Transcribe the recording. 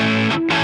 Música